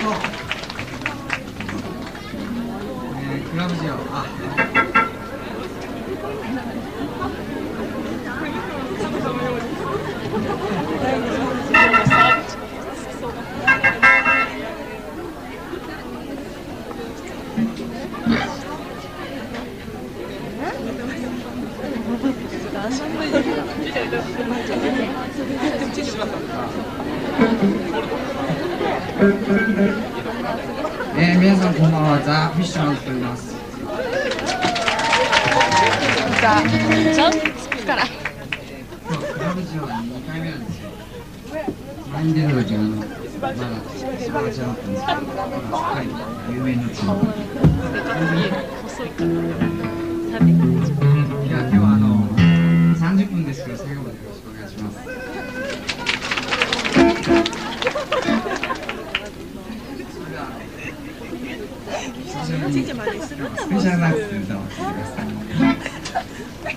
とう。えー、クラブジオ、あ。Thank. 皆さんこんばんは、ザ・フィッシュマンズと言います。さジャンプから今日、クラブジオは2回目なんですよ。前に出た時は、あの、まだ、スパラチだったんですけど、今すっかり有名になってしまった。細いからいや、今日はあの、30分ですけど、最後までよろしくお願いします。それでは、久しぶりにスペシャルナイツで歌わせてください。